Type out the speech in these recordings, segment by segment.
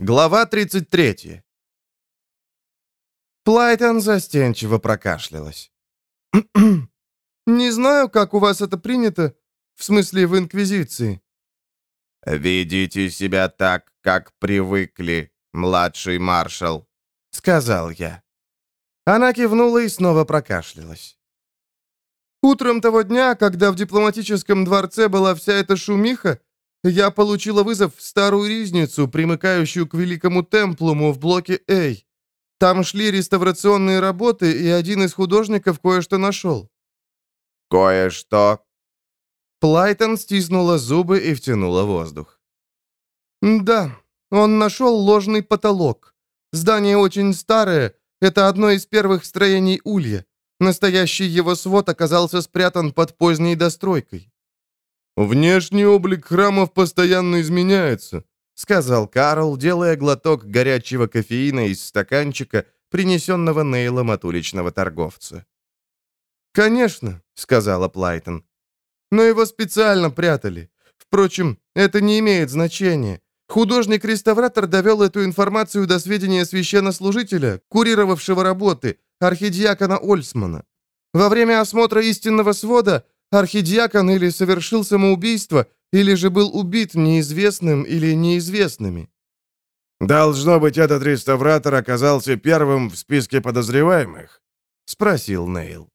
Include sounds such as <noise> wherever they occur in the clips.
Глава 33. Плайтон застенчиво прокашлялась. <clears throat> «Не знаю, как у вас это принято, в смысле в Инквизиции». «Ведите себя так, как привыкли, младший маршал», — сказал я. Она кивнула и снова прокашлялась. «Утром того дня, когда в дипломатическом дворце была вся эта шумиха, я получила вызов в старую ризницу, примыкающую к Великому Темплуму в блоке A. Там шли реставрационные работы, и один из художников кое-что нашел». «Кое-что?» Плайтон стиснула зубы и втянула воздух. «Да, он нашел ложный потолок. Здание очень старое, это одно из первых строений Улья. Настоящий его свод оказался спрятан под поздней достройкой. «Внешний облик храмов постоянно изменяется», — сказал Карл, делая глоток горячего кофеина из стаканчика, принесенного Нейлом от уличного торговца. «Конечно», — сказала Плайтон. «Но его специально прятали. Впрочем, это не имеет значения. Художник-реставратор довел эту информацию до сведения священнослужителя, курировавшего работы, архидиакона Ольсмана. Во время осмотра истинного свода Архидиакон или совершил самоубийство, или же был убит неизвестным или неизвестными. «Должно быть, этот реставратор оказался первым в списке подозреваемых?» — спросил Нейл.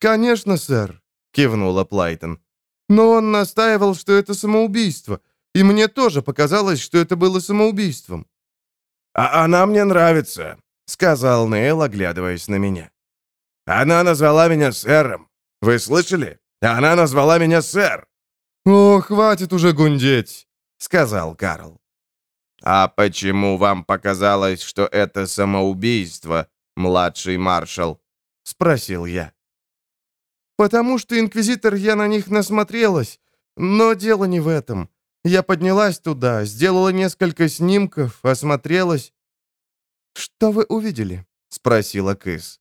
«Конечно, сэр», — кивнула Плайтон. «Но он настаивал, что это самоубийство, и мне тоже показалось, что это было самоубийством». «А она мне нравится», — сказал Нейл, оглядываясь на меня. «Она назвала меня сэром. Вы слышали? Она назвала меня сэр!» «О, хватит уже гундеть!» — сказал Карл. «А почему вам показалось, что это самоубийство, младший маршал?» — спросил я. «Потому что, инквизитор, я на них насмотрелась. Но дело не в этом. Я поднялась туда, сделала несколько снимков, осмотрелась». «Что вы увидели?» — спросила Кыс.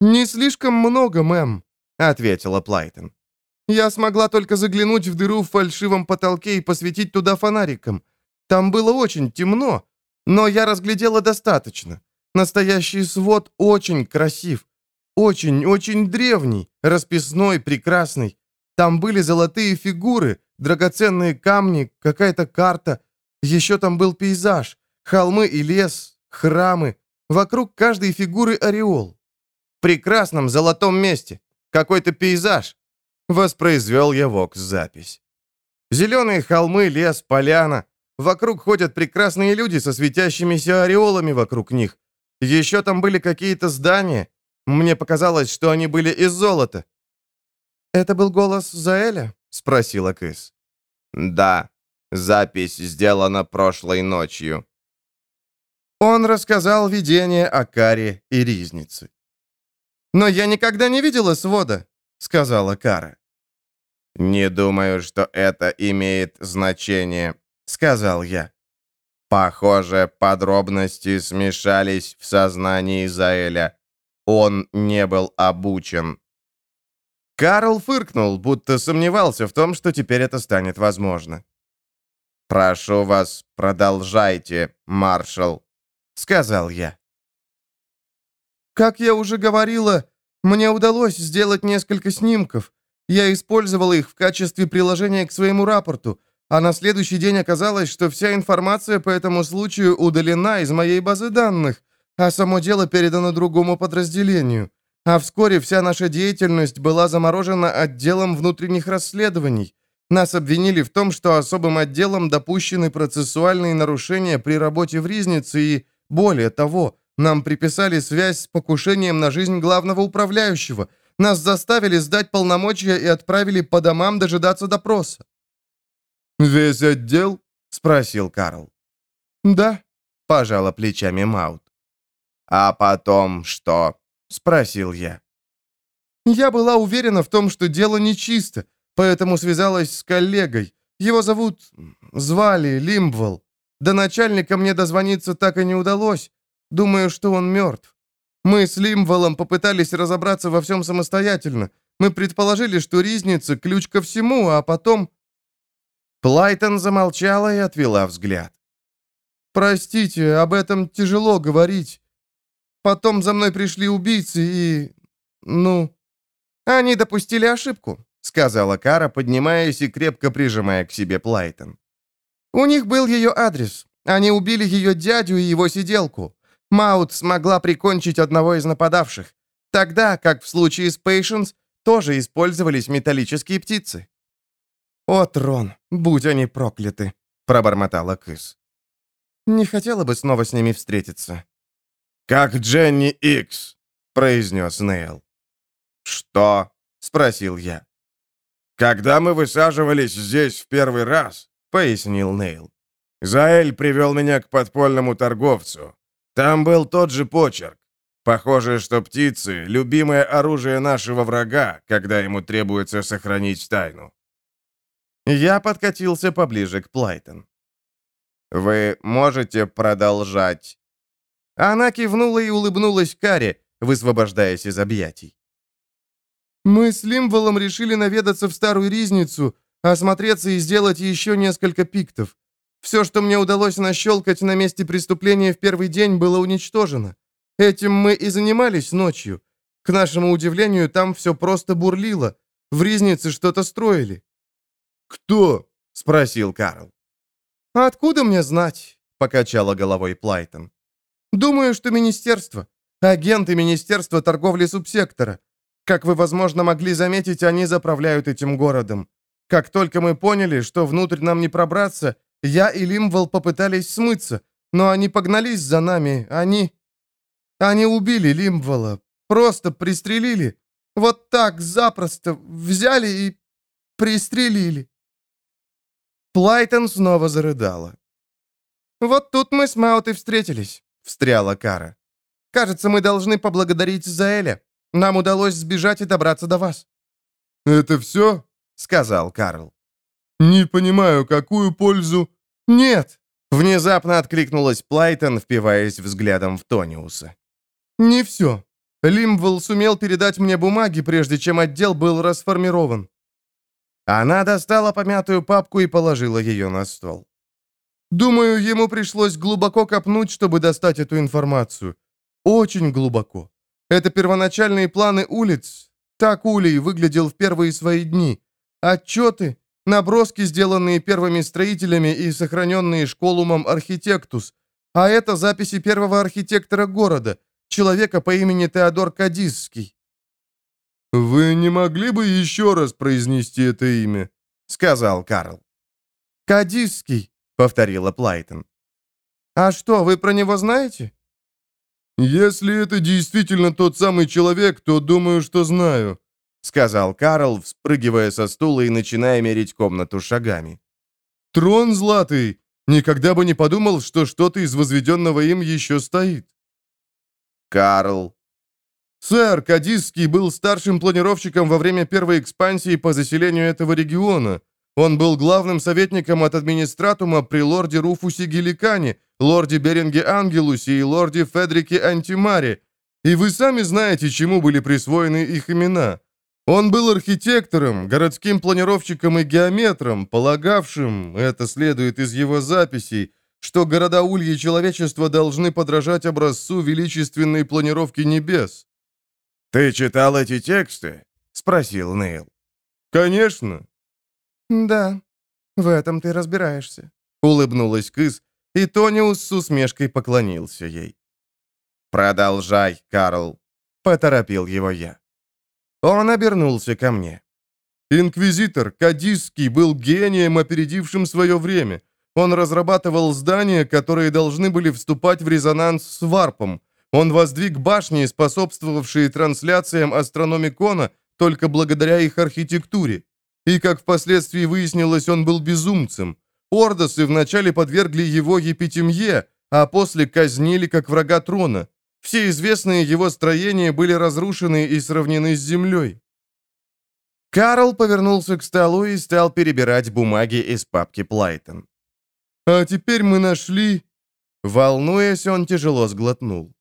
«Не слишком много, мэм. — ответила Плайтон. «Я смогла только заглянуть в дыру в фальшивом потолке и посветить туда фонариком. Там было очень темно, но я разглядела достаточно. Настоящий свод очень красив. Очень-очень древний, расписной, прекрасный. Там были золотые фигуры, драгоценные камни, какая-то карта. Еще там был пейзаж, холмы и лес, храмы. Вокруг каждой фигуры ореол. В прекрасном золотом месте. Какой-то пейзаж!» Воспроизвел я вокс-запись. Зеленые холмы, лес, поляна. Вокруг ходят прекрасные люди со светящимися ореолами вокруг них. Еще там были какие-то здания. Мне показалось, что они были из золота. «Это был голос Заэля?» — спросила Кыс. «Да, запись сделана прошлой ночью». Он рассказал видение о Каре и Ризнице. «Но я никогда не видела свода», — сказала Кара. «Не думаю, что это имеет значение», — сказал я. Похоже, подробности смешались в сознании Заэля. Он не был обучен. Карл фыркнул, будто сомневался в том, что теперь это станет возможно. «Прошу вас, продолжайте, маршал», — сказал я. Как я уже говорила, мне удалось сделать несколько снимков. Я использовала их в качестве приложения к своему рапорту, а на следующий день оказалось, что вся информация по этому случаю удалена из моей базы данных, а само дело передано другому подразделению. А вскоре вся наша деятельность была заморожена отделом внутренних расследований. Нас обвинили в том, что особым отделом допущены процессуальные нарушения при работе в Ризнице и, более того, нам приписали связь с покушением на жизнь главного управляющего. Нас заставили сдать полномочия и отправили по домам дожидаться допроса». «Весь отдел?» — спросил Карл. «Да», — пожала плечами Маут. «А потом что?» — спросил я. «Я была уверена в том, что дело нечисто, поэтому связалась с коллегой. Его зовут... звали Лимбвол. До начальника мне дозвониться так и не удалось. Думаю, что он мертв. Мы с Лимволом попытались разобраться во всем самостоятельно. Мы предположили, что ризница — ключ ко всему, а потом...» Плайтон замолчала и отвела взгляд. Простите, об этом тяжело говорить. Потом за мной пришли убийцы и... ну...» «Они допустили ошибку», — сказала Кара, поднимаясь и крепко прижимая к себе Плайтон. «У них был ее адрес. Они убили ее дядю и его сиделку. Маут смогла прикончить одного из нападавших. Тогда, как в случае с Пейшенс, тоже использовались металлические птицы». «О, трон, будь они прокляты», — пробормотала Кыс. «Не хотела бы снова с ними встретиться». «Как Дженни Икс», — произнес Нейл. «Что?» — спросил я. «Когда мы высаживались здесь в первый раз», — пояснил Нейл, «Заэль привел меня к подпольному торговцу. Там был тот же почерк. Похоже, что птицы — любимое оружие нашего врага, когда ему требуется сохранить тайну». Я подкатился поближе к Плайтон. «Вы можете продолжать?» Она кивнула и улыбнулась Каре, высвобождаясь из объятий. Мы с Лимволом решили наведаться в Старую Ризницу, осмотреться и сделать еще несколько пиктов. Все, что мне удалось нащелкать на месте преступления в первый день, было уничтожено. Этим мы и занимались ночью. К нашему удивлению, там все просто бурлило. В Ризнице что-то строили». «Кто?» — спросил Карл. «Откуда мне знать?» — покачала головой Плайтон. «Думаю, что министерство. Агенты Министерства торговли субсектора. Как вы, возможно, могли заметить, они заправляют этим городом. Как только мы поняли, что внутрь нам не пробраться, я и Лимвол попытались смыться, но они погнались за нами, они... Они убили Лимвола, просто пристрелили. Вот так, запросто, взяли и пристрелили. Плайтон снова зарыдала. «Вот тут мы с Маутой встретились», — встряла Кара. «Кажется, мы должны поблагодарить Заэля. Нам удалось сбежать и добраться до вас». «Это все?» — сказал Карл. «Не понимаю, какую пользу...» «Нет!» — внезапно откликнулась Плайтон, впиваясь взглядом в Тониуса. «Не все. Лимвелл сумел передать мне бумаги, прежде чем отдел был расформирован». Она достала помятую папку и положила ее на стол. «Думаю, ему пришлось глубоко копнуть, чтобы достать эту информацию. Очень глубоко. Это первоначальные планы улиц. Так Улей выглядел в первые свои дни. Отчеты, наброски, сделанные первыми строителями и сохраненные школумом Архитектус. А это записи первого архитектора города, человека по имени Теодор Кадисский. «Вы не могли бы еще раз произнести это имя?» — сказал Карл. «Кадисский», — повторила Плайтон. «А что, вы про него знаете?» «Если это действительно тот самый человек, то думаю, что знаю», — сказал Карл, вспрыгивая со стула и начиная мерить комнату шагами. «Трон златый! Никогда бы не подумал, что что-то из возведенного им еще стоит». «Карл». «Сэр, Кадисский был старшим планировщиком во время первой экспансии по заселению этого региона. Он был главным советником от администратума при лорде Руфусе Геликане, лорде Беринге Ангелусе и лорде Федрике Антимаре, и вы сами знаете, чему были присвоены их имена. Он был архитектором, городским планировщиком и геометром, полагавшим, это следует из его записей, что города Ульи человечества должны подражать образцу величественной планировки небес. «Ты читал эти тексты?» — спросил Нейл. «Конечно». «Да, в этом ты разбираешься», — улыбнулась Кыс, и Тониус с усмешкой поклонился ей. «Продолжай, Карл», — поторопил его я. Он обернулся ко мне. Инквизитор Кадисский был гением, опередившим свое время. Он разрабатывал здания, которые должны были вступать в резонанс с варпом. Он воздвиг башни, способствовавшие трансляциям астрономикона только благодаря их архитектуре. И, как впоследствии выяснилось, он был безумцем. Ордосы вначале подвергли его епитемье, а после казнили как врага трона. Все известные его строения были разрушены и сравнены с землей. Карл повернулся к столу и стал перебирать бумаги из папки Плайтон. «А теперь мы нашли...» Волнуясь, он тяжело сглотнул.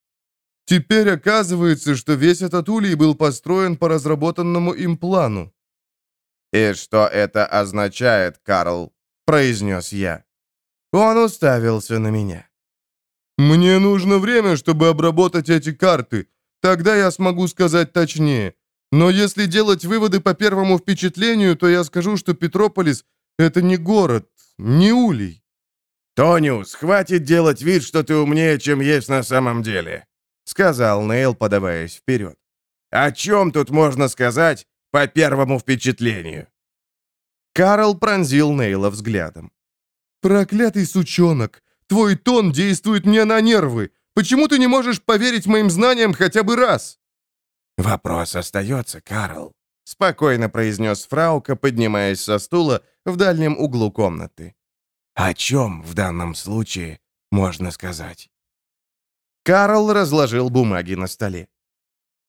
«Теперь оказывается, что весь этот улей был построен по разработанному им плану». «И что это означает, Карл?» произнес я. Он уставился на меня. «Мне нужно время, чтобы обработать эти карты. Тогда я смогу сказать точнее. Но если делать выводы по первому впечатлению, то я скажу, что Петрополис — это не город, не улей». «Тониус, хватит делать вид, что ты умнее, чем есть на самом деле», — сказал Нейл, подаваясь вперед. «О чем тут можно сказать по первому впечатлению?» Карл пронзил Нейла взглядом. «Проклятый сучонок! Твой тон действует мне на нервы! Почему ты не можешь поверить моим знаниям хотя бы раз?» «Вопрос остается, Карл», — спокойно произнес Фраука, поднимаясь со стула в дальнем углу комнаты. «О чем в данном случае можно сказать?» Карл разложил бумаги на столе.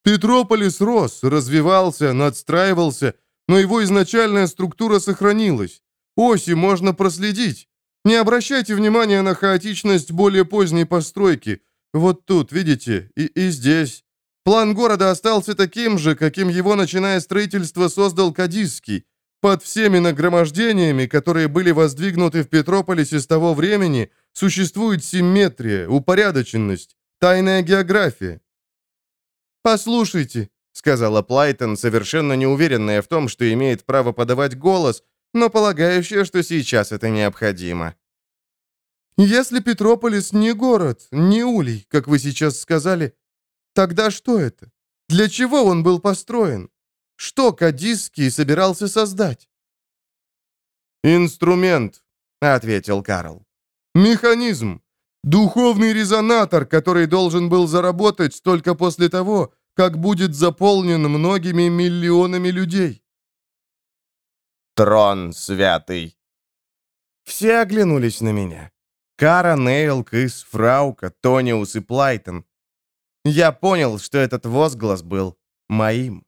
Петрополис рос, развивался, надстраивался, но его изначальная структура сохранилась. Оси можно проследить. Не обращайте внимания на хаотичность более поздней постройки. Вот тут, видите, и, и здесь. План города остался таким же, каким его, начиная строительство, создал Кадисский. Под всеми нагромождениями, которые были воздвигнуты в Петрополисе с того времени, существует симметрия, упорядоченность, тайная география. «Послушайте», — сказала Плайтон, совершенно неуверенная в том, что имеет право подавать голос, но полагающая, что сейчас это необходимо. «Если Петрополис не город, не улей, как вы сейчас сказали, Тогда что это? Для чего он был построен? Что Кадиский собирался создать? «Инструмент», — ответил Карл. «Механизм. Духовный резонатор, который должен был заработать только после того, как будет заполнен многими миллионами людей». «Трон святый». Все оглянулись на меня. Кара, Нейл, Кыс, Фраука, Тониус и Плайтон. Я понял, что этот возглас был моим.